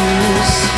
Jesus.